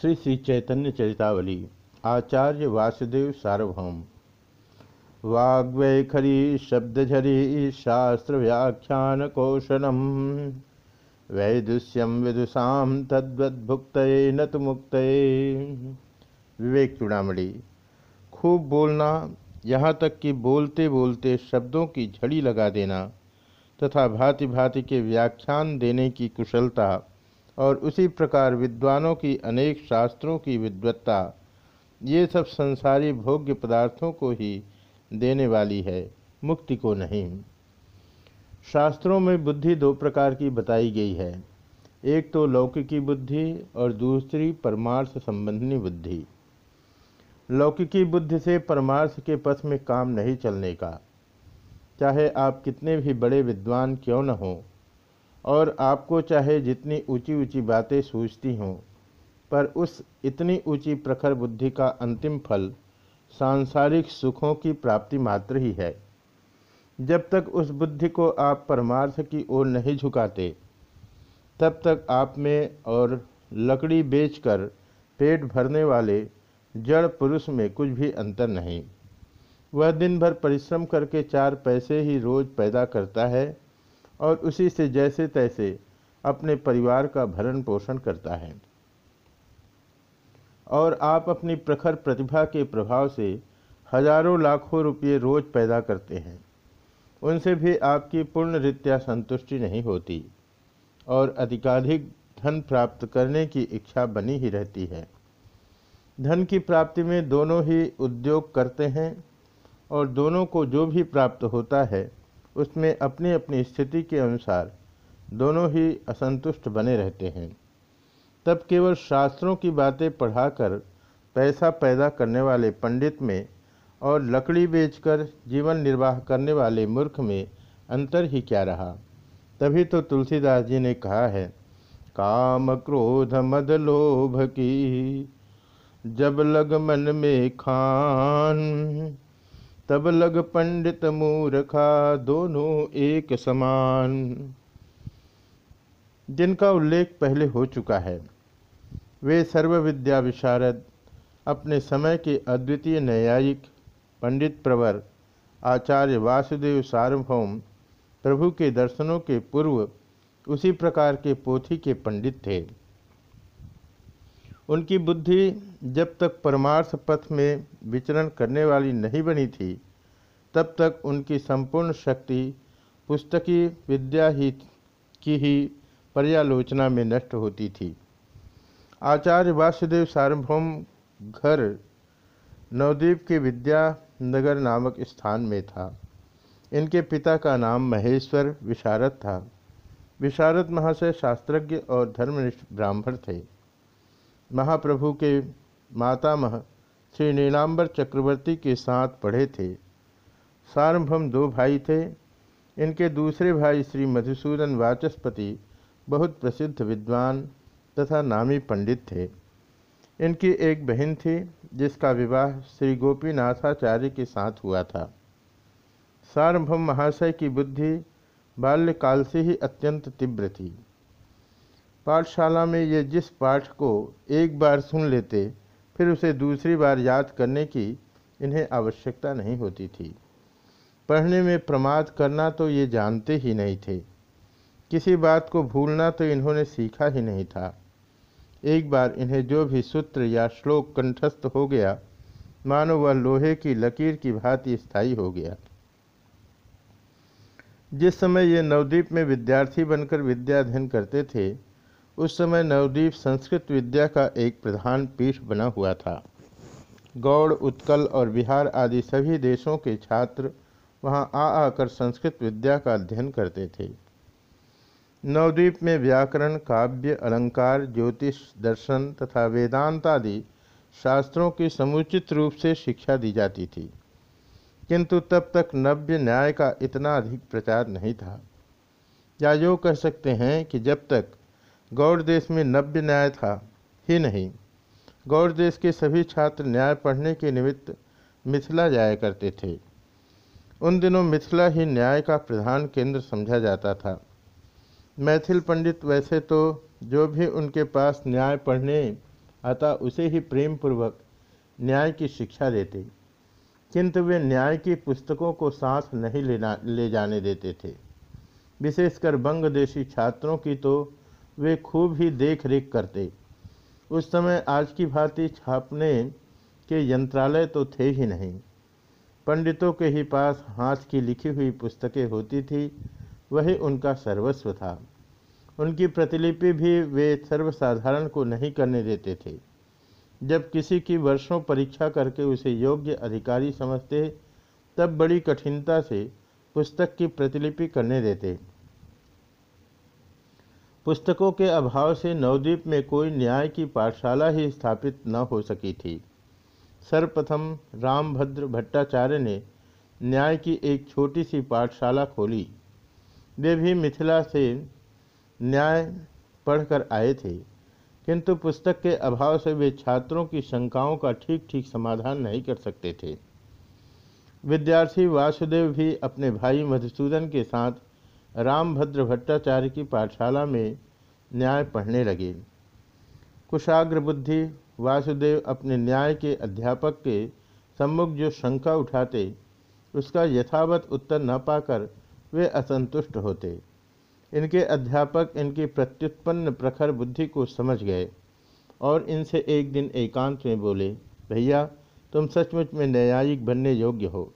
श्री श्री चैतन्य चरितावली, आचार्य वासुदेव सार्वभौम। वाग्वैखरी, शब्दझरी शास्त्र व्याख्यान कौशलम। वैदुष्यम विदुषा तद्वद्भुक्त न तो मुक्त विवेक चूड़ामणि, खूब बोलना, यहाँ तक कि बोलते बोलते शब्दों की झड़ी लगा देना, तथा भांति भांति के व्याख्यान देने की कुशलता और उसी प्रकार विद्वानों की अनेक शास्त्रों की विद्वत्ता, ये सब संसारी भोग्य पदार्थों को ही देने वाली है, मुक्ति को नहीं। शास्त्रों में बुद्धि दो प्रकार की बताई गई है। एक तो लौकिकी बुद्धि और दूसरी परमार्थ संबंधी बुद्धि। लौकिकी बुद्धि से परमार्थ के पथ में काम नहीं चलने का। चाहे आप कितने भी बड़े विद्वान क्यों न हों और आपको चाहे जितनी ऊँची ऊँची बातें सूझती हों, पर उस इतनी ऊँची प्रखर बुद्धि का अंतिम फल सांसारिक सुखों की प्राप्ति मात्र ही है। जब तक उस बुद्धि को आप परमार्थ की ओर नहीं झुकाते, तब तक आप में और लकड़ी बेचकर पेट भरने वाले जड़ पुरुष में कुछ भी अंतर नहीं। वह दिन भर परिश्रम करके चार पैसे ही रोज पैदा करता है और उसी से जैसे तैसे अपने परिवार का भरण पोषण करता है। और आप अपनी प्रखर प्रतिभा के प्रभाव से हज़ारों लाखों रुपये रोज पैदा करते हैं। उनसे भी आपकी पूर्ण रीत्या संतुष्टि नहीं होती और अधिकाधिक धन प्राप्त करने की इच्छा बनी ही रहती है। धन की प्राप्ति में दोनों ही उद्योग करते हैं और दोनों को जो भी प्राप्त होता है उसमें अपनी अपनी स्थिति के अनुसार दोनों ही असंतुष्ट बने रहते हैं। तब केवल शास्त्रों की बातें पढ़ाकर, पैसा पैदा करने वाले पंडित में और लकड़ी बेचकर जीवन निर्वाह करने वाले मूर्ख में अंतर ही क्या रहा? तभी तो तुलसीदास जी ने कहा है, काम क्रोध मद लोभ की, जब लग मन में खान तब लग पंडित मूर्खा दोनों एक समान। जिनका उल्लेख पहले हो चुका है, वे सर्व विद्या विशारद अपने समय के अद्वितीय न्यायिक, पंडित प्रवर, आचार्य वासुदेव सार्वभौम, प्रभु के दर्शनों के पूर्व उसी प्रकार के पोथी के पंडित थे। उनकी बुद्धि जब तक परमार्थ पथ में विचरण करने वाली नहीं बनी थी, तब तक उनकी संपूर्ण शक्ति पुस्तकी विद्या ही की ही पर्यालोचना में नष्ट होती थी। आचार्य वासुदेव सार्वभौम घर नवद्वीप के विद्यानगर नामक स्थान में था। इनके पिता का नाम महेश्वर विशारद था। विशारद महाशय शास्त्रज्ञ और धर्मनिष्ठ ब्राह्मण थे। महाप्रभु के मातामह श्री नीलाम्बर चक्रवर्ती के साथ पढ़े थे। सार्वभम दो भाई थे। इनके दूसरे भाई श्री मधुसूदन वाचस्पति बहुत प्रसिद्ध विद्वान तथा नामी पंडित थे। इनकी एक बहन थी, जिसका विवाह श्री गोपीनाथाचार्य के साथ हुआ था। सार्वभम महाशय की बुद्धि बाल्यकाल से ही अत्यंत तीव्र थी। पाठशाला में ये जिस पाठ को एक बार सुन लेते, फिर उसे दूसरी बार याद करने की इन्हें आवश्यकता नहीं होती थी। पढ़ने में प्रमाद करना तो ये जानते ही नहीं थे। किसी बात को भूलना तो इन्होंने सीखा ही नहीं था। एक बार इन्हें जो भी सूत्र या श्लोक कंठस्थ हो गया, मानो वह लोहे की लकीर की भांति स्थायी हो गया। जिस समय ये नवद्वीप में विद्यार्थी बनकर विद्याध्ययन करते थे उस समय नवद्वीप संस्कृत विद्या का एक प्रधान पीठ बना हुआ था। गौड़, उत्कल और बिहार आदि सभी देशों के छात्र वहाँ आ आकर संस्कृत विद्या का अध्ययन करते थे। नवद्वीप में व्याकरण, काव्य, अलंकार, ज्योतिष, दर्शन तथा वेदांत आदि शास्त्रों की समुचित रूप से शिक्षा दी जाती थी। किंतु तब तक नव्य न्याय का इतना अधिक प्रचार नहीं था। या यो कह सकते हैं कि जब तक गौड़ देश में नव्य न्याय था, ही नहीं। गौड़ देश के सभी छात्र न्याय पढ़ने के निमित्त मिथिला जाया करते थे। उन दिनों मिथिला ही न्याय का प्रधान केंद्र समझा जाता था। मैथिल पंडित वैसे तो जो भी उनके पास न्याय पढ़ने आता उसे ही प्रेम पूर्वक न्याय की शिक्षा देते, किंतु वे न्याय की पुस्तकों को साथ नहीं लेना, ले जाने देते थे। विशेषकर बंगदेशी छात्रों की तो वे खूब ही देख रेख करते। उस समय आज की भांति छापने के यंत्रालय तो थे ही नहीं। पंडितों के ही पास हाथ की लिखी हुई पुस्तकें होती थी, वही उनका सर्वस्व था। उनकी प्रतिलिपि भी वे सर्वसाधारण को नहीं करने देते थे। जब किसी की वर्षों परीक्षा करके उसे योग्य अधिकारी समझते, तब बड़ी कठिनता से पुस्तक की प्रतिलिपि करने देते। पुस्तकों के अभाव से नवद्वीप में कोई न्याय की पाठशाला ही स्थापित न हो सकी थी। सर्वप्रथम रामभद्र भट्टाचार्य ने न्याय की एक छोटी सी पाठशाला खोली। वे भी मिथिला से न्याय पढ़कर आए थे, किंतु पुस्तक के अभाव से वे छात्रों की शंकाओं का ठीक ठीक समाधान नहीं कर सकते थे। विद्यार्थी वासुदेव भी अपने भाई मधुसूदन के साथ रामभद्र भट्टाचार्य की पाठशाला में न्याय पढ़ने लगे। कुशाग्र बुद्धि वासुदेव अपने न्याय के अध्यापक के सम्मुख जो शंका उठाते, उसका यथावत उत्तर न पाकर वे असंतुष्ट होते। इनके अध्यापक इनकी प्रत्युत्पन्न प्रखर बुद्धि को समझ गए और इनसे एक दिन एकांत में बोले, भैया, तुम सचमुच में न्यायिक बनने योग्य हो।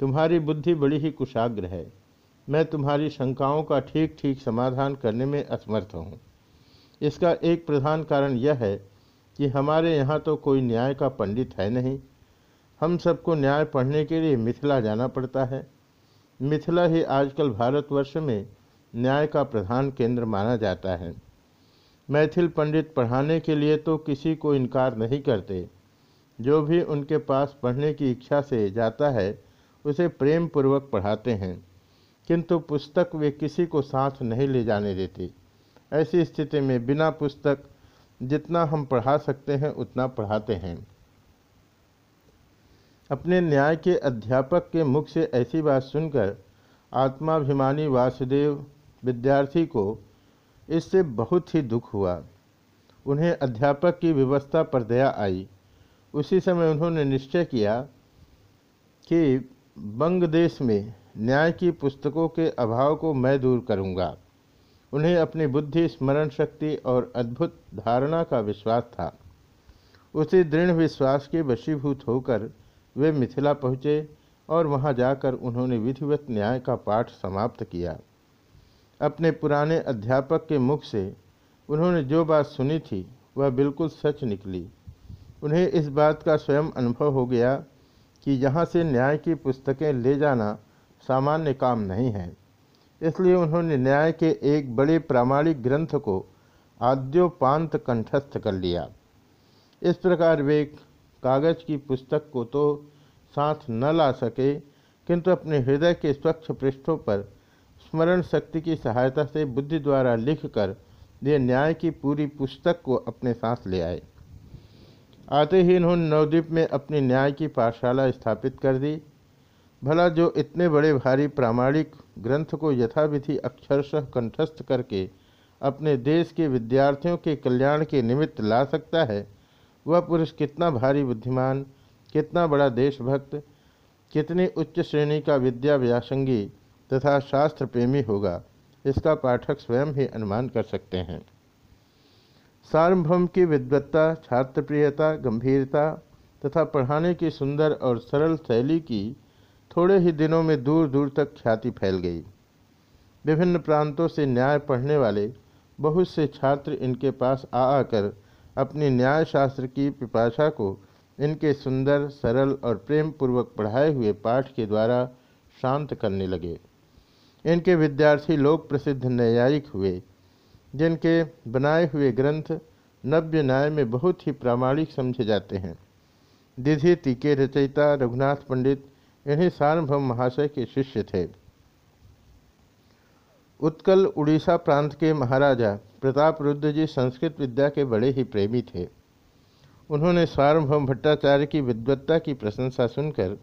तुम्हारी बुद्धि बड़ी ही कुशाग्र है। मैं तुम्हारी शंकाओं का ठीक ठीक समाधान करने में असमर्थ हूँ। इसका एक प्रधान कारण यह है कि हमारे यहाँ तो कोई न्याय का पंडित है नहीं। हम सबको न्याय पढ़ने के लिए मिथिला जाना पड़ता है। मिथिला ही आजकल भारतवर्ष में न्याय का प्रधान केंद्र माना जाता है। मैथिल पंडित पढ़ाने के लिए तो किसी को इनकार नहीं करते। जो भी उनके पास पढ़ने की इच्छा से जाता है, उसे प्रेम पूर्वक पढ़ाते हैं। किंतु पुस्तक वे किसी को साथ नहीं ले जाने देते। ऐसी स्थिति में बिना पुस्तक जितना हम पढ़ा सकते हैं, उतना पढ़ाते हैं। अपने न्याय के अध्यापक के मुख से ऐसी बात सुनकर आत्माभिमानी वासुदेव विद्यार्थी को इससे बहुत ही दुख हुआ। उन्हें अध्यापक की व्यवस्था पर दया आई। उसी समय उन्होंने निश्चय किया कि बंग देश में न्याय की पुस्तकों के अभाव को मैं दूर करूँगा। उन्हें अपनी बुद्धि स्मरण शक्ति और अद्भुत धारणा का विश्वास था। उसी दृढ़ विश्वास के वशीभूत होकर वे मिथिला पहुँचे और वहाँ जाकर उन्होंने विधिवत न्याय का पाठ समाप्त किया। अपने पुराने अध्यापक के मुख से उन्होंने जो बात सुनी थी, वह बिल्कुल सच निकली। उन्हें इस बात का स्वयं अनुभव हो गया कि यहाँ से न्याय की पुस्तकें ले जाना सामान्य काम नहीं है। इसलिए उन्होंने न्याय के एक बड़े प्रामाणिक ग्रंथ को आद्योपांत कंठस्थ कर लिया। इस प्रकार वे कागज़ की पुस्तक को तो साथ न ला सके, किंतु अपने हृदय के स्वच्छ पृष्ठों पर स्मरण शक्ति की सहायता से बुद्धि द्वारा लिखकर ये न्याय की पूरी पुस्तक को अपने साथ ले आए। आते ही इन्होंने नवद्वीप में अपनी न्याय की पाठशाला स्थापित कर दी। भला जो इतने बड़े भारी प्रामाणिक ग्रंथ को यथाविधि अक्षरशः कंठस्थ करके अपने देश के विद्यार्थियों के कल्याण के निमित्त ला सकता है, वह पुरुष कितना भारी बुद्धिमान, कितना बड़ा देशभक्त, कितनी उच्च श्रेणी का विद्या व्यासंगी तथा शास्त्र प्रेमी होगा, इसका पाठक स्वयं ही अनुमान कर सकते हैं। सार्वभौम की विद्वत्ता, छात्रप्रियता, गंभीरता तथा पढ़ाने की सुंदर और सरल शैली की थोड़े ही दिनों में दूर दूर तक ख्याति फैल गई। विभिन्न प्रांतों से न्याय पढ़ने वाले, बहुत से छात्र इनके पास आ आकर अपनी न्याय शास्त्र की पिपाशा को इनके सुंदर, सरल और प्रेम पूर्वक पढ़ाए हुए पाठ के द्वारा शांत करने लगे। इनके विद्यार्थी लोक प्रसिद्ध न्यायिक हुए, जिनके बनाए हुए ग्रंथ नव्य न्याय में बहुत ही प्रामाणिक समझे जाते हैं। दिधि टीके रचयिता रघुनाथ पंडित इन्हीं सार्वभौम महाशय के शिष्य थे। उत्कल उड़ीसा प्रांत के महाराजा प्रताप रुद्र जी संस्कृत विद्या के बड़े ही प्रेमी थे। उन्होंने सार्वभौम भट्टाचार्य की विद्वत्ता की प्रशंसा सुनकर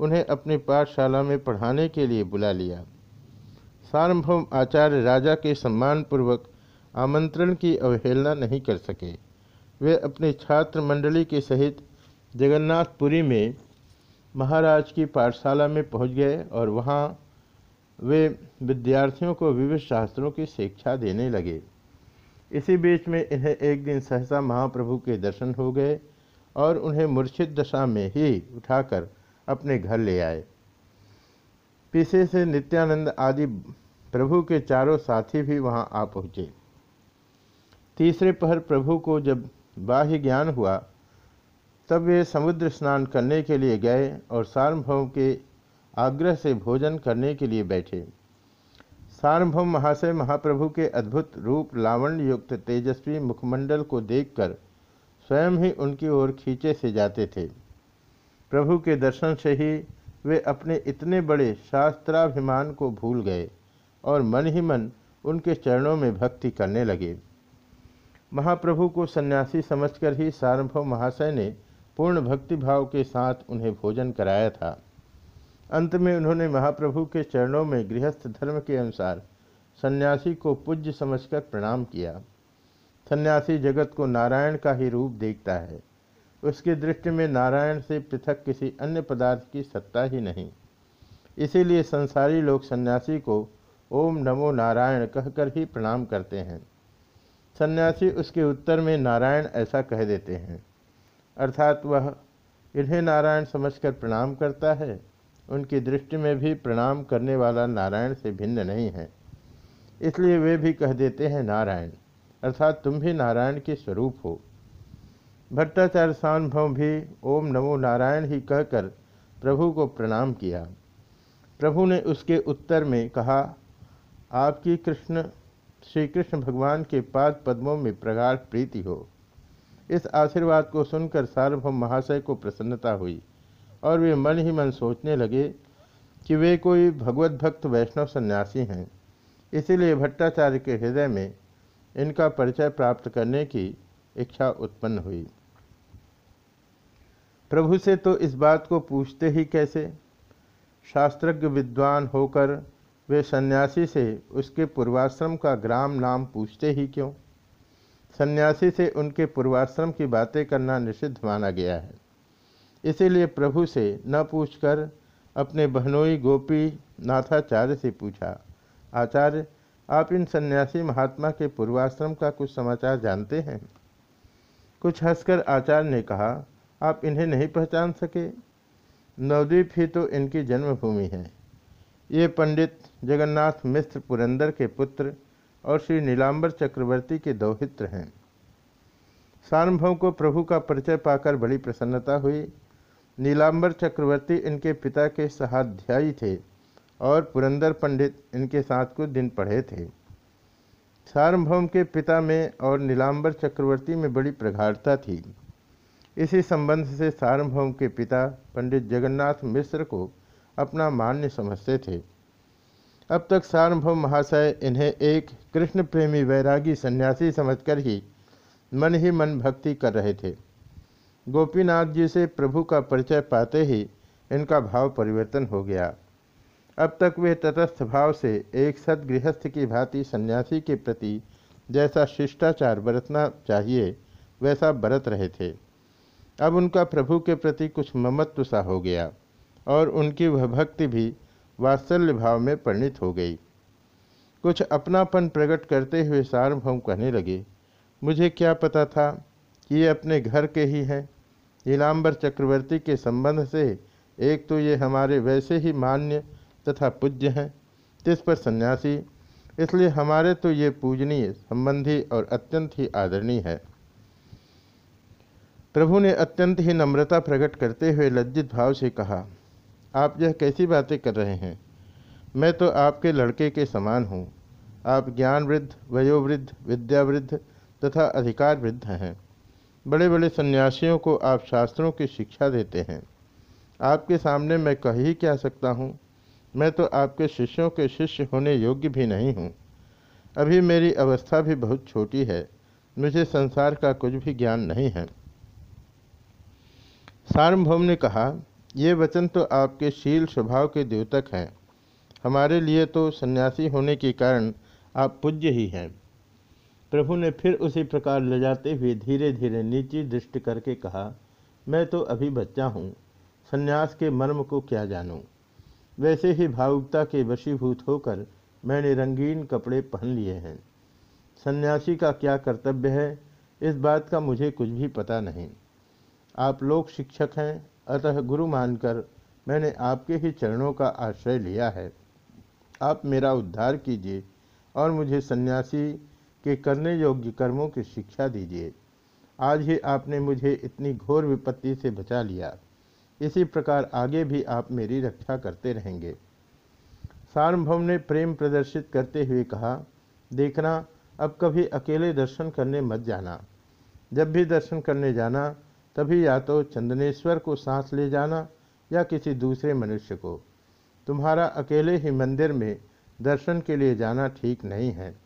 उन्हें अपनी पाठशाला में पढ़ाने के लिए बुला लिया। सार्वभौम आचार्य राजा के सम्मानपूर्वक आमंत्रण की अवहेलना नहीं कर सके। वे अपनी छात्र मंडली के सहित जगन्नाथपुरी में महाराज की पाठशाला में पहुँच गए और वहाँ वे विद्यार्थियों को विविध शास्त्रों की शिक्षा देने लगे। इसी बीच में इन्हें एक दिन सहसा महाप्रभु के दर्शन हो गए और उन्हें मूर्छित दशा में ही उठाकर अपने घर ले आए। पीछे से नित्यानंद आदि प्रभु के चारों साथी भी वहाँ आ पहुँचे। तीसरे पहर प्रभु को जब बाह्य ज्ञान हुआ तब वे समुद्र स्नान करने के लिए गए और सार्वभौम के आग्रह से भोजन करने के लिए बैठे। सार्वभौम महाशय महाप्रभु के अद्भुत रूप लावण्य युक्त तेजस्वी मुखमंडल को देखकर स्वयं ही उनकी ओर खींचे से जाते थे। प्रभु के दर्शन से ही वे अपने इतने बड़े शास्त्राभिमान को भूल गए और मन ही मन उनके चरणों में भक्ति करने लगे। महाप्रभु को सन्यासी समझकर ही सार्वभौम महाशय ने पूर्ण भक्ति भाव के साथ उन्हें भोजन कराया था। अंत में उन्होंने महाप्रभु के चरणों में गृहस्थ धर्म के अनुसार सन्यासी को पूज्य समझकर प्रणाम किया। सन्यासी जगत को नारायण का ही रूप देखता है। उसकी दृष्टि में नारायण से पृथक किसी अन्य पदार्थ की सत्ता ही नहीं। इसीलिए संसारी लोग सन्यासी को ओम नमो नारायण कहकर ही प्रणाम करते हैं। सन्यासी उसके उत्तर में नारायण ऐसा कह देते हैं। अर्थात वह इन्हें नारायण समझकर प्रणाम करता है। उनकी दृष्टि में भी प्रणाम करने वाला नारायण से भिन्न नहीं है। इसलिए वे भी कह देते हैं, नारायण, अर्थात तुम भी नारायण के स्वरूप हो। भट्टाचार्य सानुभव भी ओम नमो नारायण ही कहकर प्रभु को प्रणाम किया। प्रभु ने उसके उत्तर में कहा, आपकी कृष्ण, श्री कृष्ण भगवान के पाद पद्मों में प्रगाढ़ प्रीति हो। इस आशीर्वाद को सुनकर सार्वभौम महाशय को प्रसन्नता हुई और वे मन ही मन सोचने लगे कि वे कोई भगवत भक्त वैष्णव सन्यासी हैं। इसीलिए भट्टाचार्य के हृदय में इनका परिचय प्राप्त करने की इच्छा उत्पन्न हुई। प्रभु से तो इस बात को पूछते ही कैसे? शास्त्रज्ञ विद्वान होकर वे सन्यासी से उसके पूर्वाश्रम का ग्राम नाम पूछते ही क्यों? सन्यासी से उनके पूर्वाश्रम की बातें करना निषिद्ध माना गया है। इसीलिए प्रभु से न पूछकर अपने बहनोई गोपी नाथाचार्य से पूछा, आचार्य, आप इन सन्यासी महात्मा के पूर्वाश्रम का कुछ समाचार जानते हैं? कुछ हंसकर आचार्य ने कहा, आप इन्हें नहीं पहचान सके। नवद्वीप ही तो इनकी जन्मभूमि है। ये पंडित जगन्नाथ मिश्र पुरंदर के पुत्र और श्री नीलांबर चक्रवर्ती के दौहित्र हैं। सार्वभौम को प्रभु का परिचय पाकर बड़ी प्रसन्नता हुई। नीलांबर चक्रवर्ती इनके पिता के सहाध्यायी थे और पुरंदर पंडित इनके साथ कुछ दिन पढ़े थे। सार्वभौम के पिता में और नीलांबर चक्रवर्ती में बड़ी प्रगाढ़ता थी। इसी संबंध से सार्वभौम के पिता पंडित जगन्नाथ मिश्र को अपना मान्य समझते थे। अब तक सार्वभौम महाशय इन्हें एक कृष्ण प्रेमी वैरागी सन्यासी समझकर ही मन ही मन भक्ति कर रहे थे। गोपीनाथ जी से प्रभु का परिचय पाते ही इनका भाव परिवर्तन हो गया। अब तक वे तटस्थ भाव से एक सदगृहस्थ की भांति सन्यासी के प्रति जैसा शिष्टाचार बरतना चाहिए, वैसा बरत रहे थे। अब उनका प्रभु के प्रति कुछ ममत्व सा हो गया और उनकी वह भक्ति भी वात्सल्य भाव में परिणित हो गई। कुछ अपनापन प्रकट करते हुए सार्वभौम कहने लगे, मुझे क्या पता था कि ये अपने घर के ही हैं? नीलाम्बर चक्रवर्ती के संबंध से एक तो ये हमारे वैसे ही मान्य तथा पूज्य हैं, तिस पर सन्यासी, इसलिए हमारे तो ये पूजनीय, संबंधी और अत्यंत ही आदरणीय है। प्रभु ने अत्यंत ही नम्रता प्रकट करते हुए लज्जित भाव से कहा आप यह कैसी बातें कर रहे हैं? मैं तो आपके लड़के के समान हूँ। आप ज्ञान वृद्ध वयोवृद्ध, विद्यावृद्ध तथा अधिकार वृद्ध हैं। बड़े बड़े सन्यासियों को आप शास्त्रों की शिक्षा देते हैं। आपके सामने मैं कह ही क्या सकता हूँ? मैं तो आपके शिष्यों के शिष्य होने योग्य भी नहीं हूँ। अभी मेरी अवस्था भी बहुत छोटी है। मुझे संसार का कुछ भी ज्ञान नहीं है। सार्वभौम ने कहा ये वचन तो आपके शील स्वभाव के द्योतक हैं। हमारे लिए तो सन्यासी होने के कारण आप पूज्य ही हैं। प्रभु ने फिर उसी प्रकार ले जाते हुए धीरे धीरे नीची दृष्टि करके कहा, मैं तो अभी बच्चा हूँ, संन्यास के मर्म को क्या जानूँ? वैसे ही भावुकता के वशीभूत होकर मैंने रंगीन कपड़े पहन लिए हैं। सन्यासी का क्या कर्तव्य है? इस बात का मुझे कुछ भी पता नहीं। आप लोग शिक्षक हैं अतः गुरु मानकर मैंने आपके ही चरणों का आश्रय लिया है। आप मेरा उद्धार कीजिए और मुझे सन्यासी के करने योग्य कर्मों की शिक्षा दीजिए। आज ही आपने मुझे इतनी घोर विपत्ति से बचा लिया। इसी प्रकार आगे भी आप मेरी रक्षा करते रहेंगे। सार्वभौम ने प्रेम प्रदर्शित करते हुए कहा, देखना, अब कभी अकेले दर्शन करने मत जाना। जब भी दर्शन करने जाना तभी या तो चंदनेश्वर को सांस ले जाना या किसी दूसरे मनुष्य को। तुम्हारा अकेले ही मंदिर में दर्शन के लिए जाना ठीक नहीं है।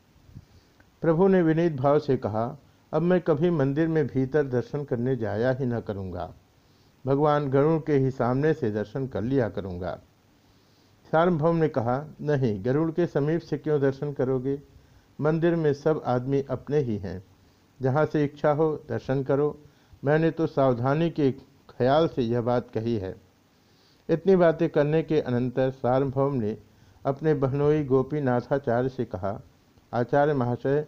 प्रभु ने विनीत भाव से कहा, अब मैं कभी मंदिर में भीतर दर्शन करने जाया ही न करूँगा। भगवान गरुड़ के ही सामने से दर्शन कर लिया करूँगा। सार्वभौम ने कहा, नहीं, गरुड़ के समीप से क्यों दर्शन करोगे? मंदिर में सब आदमी अपने ही हैं। जहाँ से इच्छा हो, दर्शन करो। मैंने तो सावधानी के ख्याल से यह बात कही है। इतनी बातें करने के अनंतर सार्वभौम ने अपने बहनोई गोपीनाथाचार्य से कहा, आचार्य महाशय,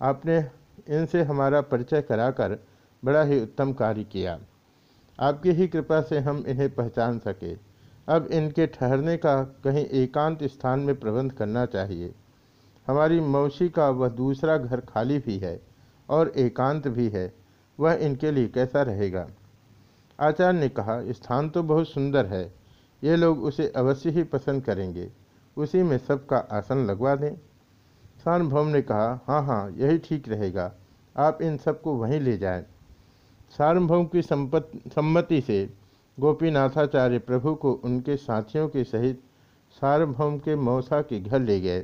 आपने इनसे हमारा परिचय कराकर बड़ा ही उत्तम कार्य किया। आपकी ही कृपा से हम इन्हें पहचान सके। अब इनके ठहरने का कहीं एकांत स्थान में प्रबंध करना चाहिए। हमारी मौसी का वह दूसरा घर खाली भी है और एकांत भी है। वह इनके लिए कैसा रहेगा? आचार्य ने कहा, स्थान तो बहुत सुंदर है, ये लोग उसे अवश्य ही पसंद करेंगे, उसी में सबका आसन लगवा दें। सार्वभौम ने कहा हाँ हाँ यही ठीक रहेगा, आप इन सबको वहीं ले जाएँ। सार्वभौम की सम्मति से गोपीनाथाचार्य प्रभु को उनके साथियों के सहित सार्वभौम के मौसा के घर ले गए।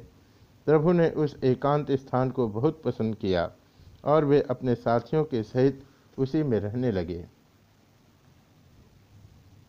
प्रभु ने उस एकांत स्थान को बहुत पसंद किया और वे अपने साथियों के सहित उसी में रहने लगे।